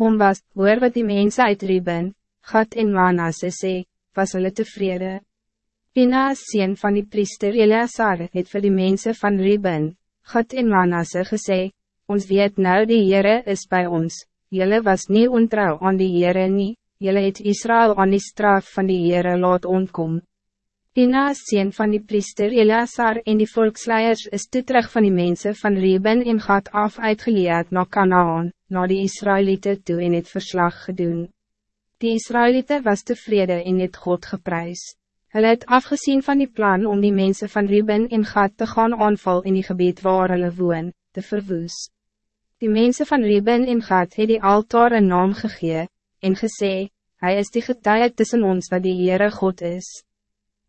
Hom was, hoor wat die mense uit Ruben, Gad en Manasse sê, was hulle tevrede. Pinaas sien van die priester Eleazar het vir die mense van Ruben, Gad en Manasse gesê, ons weet nou die Heere is bij ons, jylle was niet ontrouw aan die Heere nie, jylle het Israël aan die straf van die Heere laat ontkom. Pinaas sien van die priester Eleazar en die volksleiers is toe terug van die mensen van Reben en Gad af uitgeleid na Canaan, na die Israëlieten toe en het verslag gedoen. Die Israëlieten was tevreden en het God geprys. Hulle het afgezien van die plan om die mensen van Reben en Gad te gaan aanval in die gebied waar hulle woon, te verwoes. Die mensen van Reben en Gad het die altaar een naam gegee, en gesê, Hij is die getuie tussen ons wat die Heere God is.